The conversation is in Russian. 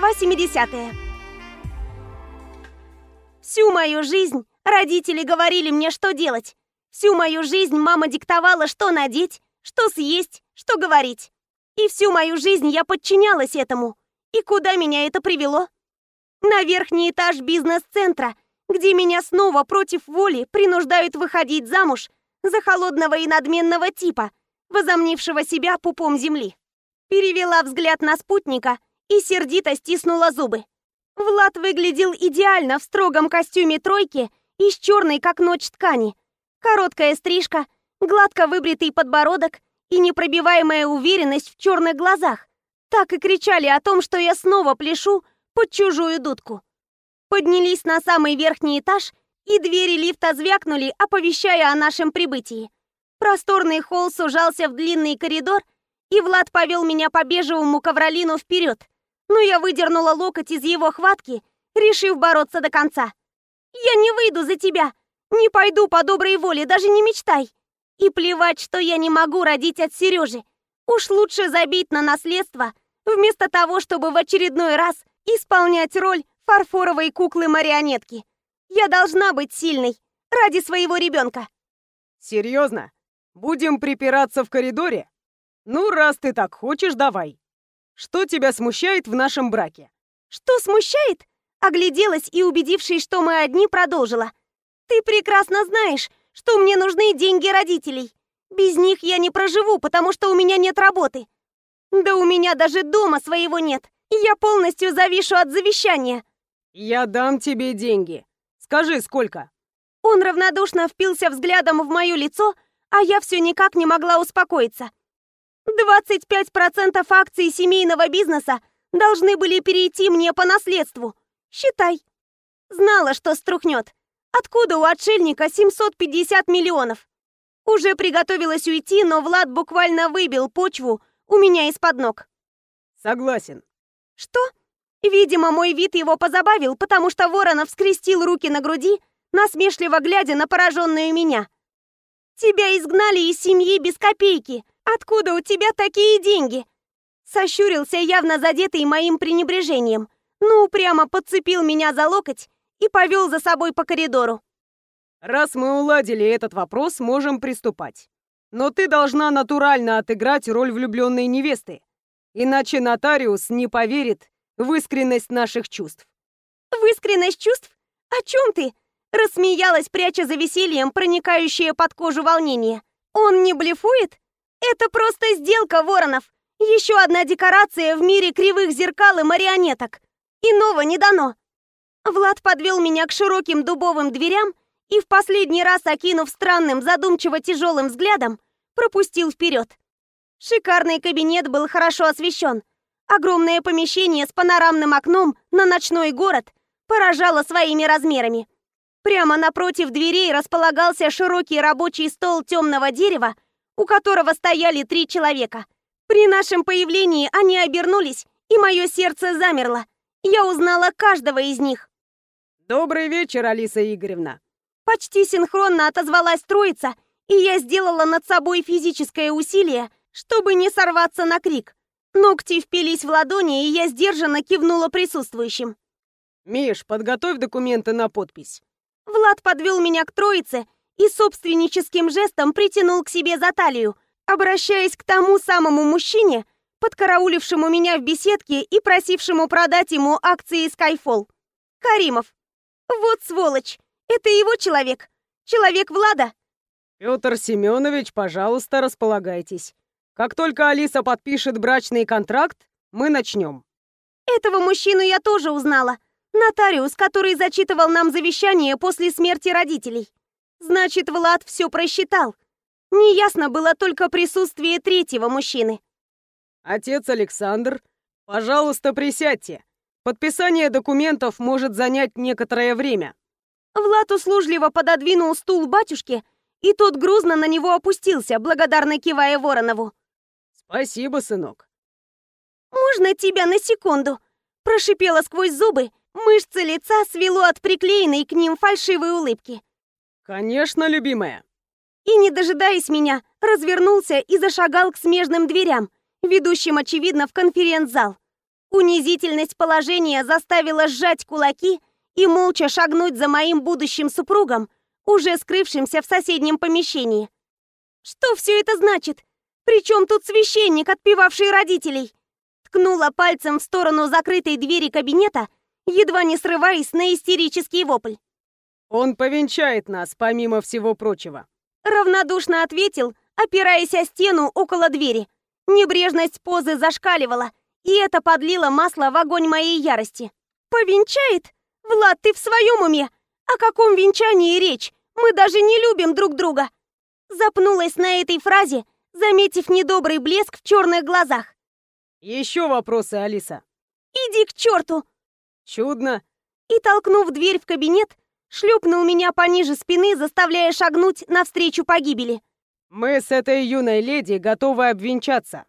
Глава 70. Всю мою жизнь родители говорили мне, что делать. Всю мою жизнь мама диктовала, что надеть, что съесть, что говорить. И всю мою жизнь я подчинялась этому. И куда меня это привело? На верхний этаж бизнес-центра, где меня снова против воли принуждают выходить замуж за холодного и надменного типа, возомнившего себя пупом земли. Перевела взгляд на спутника и сердито стиснула зубы. Влад выглядел идеально в строгом костюме тройки из черной, как ночь, ткани. Короткая стрижка, гладко выбритый подбородок и непробиваемая уверенность в черных глазах. Так и кричали о том, что я снова пляшу под чужую дудку. Поднялись на самый верхний этаж, и двери лифта звякнули, оповещая о нашем прибытии. Просторный холл сужался в длинный коридор, и Влад повел меня по бежевому ковролину вперед но я выдернула локоть из его хватки, решив бороться до конца. «Я не выйду за тебя! Не пойду по доброй воле, даже не мечтай! И плевать, что я не могу родить от Сережи! Уж лучше забить на наследство, вместо того, чтобы в очередной раз исполнять роль фарфоровой куклы-марионетки. Я должна быть сильной ради своего ребенка!» «Серьезно? Будем припираться в коридоре? Ну, раз ты так хочешь, давай!» Что тебя смущает в нашем браке? Что смущает? Огляделась и, убедившись, что мы одни, продолжила. Ты прекрасно знаешь, что мне нужны деньги родителей. Без них я не проживу, потому что у меня нет работы. Да у меня даже дома своего нет. Я полностью завишу от завещания. Я дам тебе деньги. Скажи, сколько? Он равнодушно впился взглядом в мое лицо, а я все никак не могла успокоиться. 25% акций семейного бизнеса должны были перейти мне по наследству. Считай. Знала, что струхнет. Откуда у отшельника 750 миллионов? Уже приготовилась уйти, но Влад буквально выбил почву у меня из-под ног. Согласен. Что? Видимо, мой вид его позабавил, потому что Воронов скрестил руки на груди, насмешливо глядя на пораженную меня. Тебя изгнали из семьи без копейки, Откуда у тебя такие деньги?» Сощурился, явно задетый моим пренебрежением, но упрямо подцепил меня за локоть и повел за собой по коридору. «Раз мы уладили этот вопрос, можем приступать. Но ты должна натурально отыграть роль влюбленной невесты, иначе нотариус не поверит в искренность наших чувств». «В искренность чувств? О чем ты?» Рассмеялась, пряча за весельем проникающее под кожу волнение. «Он не блефует? Это просто сделка, Воронов. Еще одна декорация в мире кривых зеркал и марионеток. Иного не дано. Влад подвел меня к широким дубовым дверям и в последний раз, окинув странным, задумчиво тяжелым взглядом, пропустил вперед. Шикарный кабинет был хорошо освещен. Огромное помещение с панорамным окном на ночной город поражало своими размерами. Прямо напротив дверей располагался широкий рабочий стол темного дерева у которого стояли три человека. При нашем появлении они обернулись, и мое сердце замерло. Я узнала каждого из них. «Добрый вечер, Алиса Игоревна!» Почти синхронно отозвалась троица, и я сделала над собой физическое усилие, чтобы не сорваться на крик. Ногти впились в ладони, и я сдержанно кивнула присутствующим. «Миш, подготовь документы на подпись». Влад подвел меня к троице, и собственническим жестом притянул к себе за талию, обращаясь к тому самому мужчине, подкараулившему меня в беседке и просившему продать ему акции Skyfall. Каримов. Вот сволочь. Это его человек. Человек Влада. Петр Семенович, пожалуйста, располагайтесь. Как только Алиса подпишет брачный контракт, мы начнем. Этого мужчину я тоже узнала. Нотариус, который зачитывал нам завещание после смерти родителей. Значит, Влад все просчитал. Неясно было только присутствие третьего мужчины. Отец Александр, пожалуйста, присядьте. Подписание документов может занять некоторое время. Влад услужливо пододвинул стул батюшке, и тот грузно на него опустился, благодарно кивая Воронову. Спасибо, сынок. «Можно тебя на секунду?» Прошипела сквозь зубы, мышцы лица свело от приклеенной к ним фальшивой улыбки. «Конечно, любимая!» И, не дожидаясь меня, развернулся и зашагал к смежным дверям, ведущим, очевидно, в конференц-зал. Унизительность положения заставила сжать кулаки и молча шагнуть за моим будущим супругом, уже скрывшимся в соседнем помещении. Что все это значит? Причем тут священник, отпевавший родителей? Ткнула пальцем в сторону закрытой двери кабинета, едва не срываясь на истерический вопль. «Он повенчает нас, помимо всего прочего», — равнодушно ответил, опираясь о стену около двери. Небрежность позы зашкаливала, и это подлило масло в огонь моей ярости. «Повенчает? Влад, ты в своем уме? О каком венчании речь? Мы даже не любим друг друга!» Запнулась на этой фразе, заметив недобрый блеск в черных глазах. «Еще вопросы, Алиса?» «Иди к черту!» «Чудно!» И, толкнув дверь в кабинет, шлепнул меня пониже спины, заставляя шагнуть навстречу погибели. «Мы с этой юной леди готовы обвенчаться.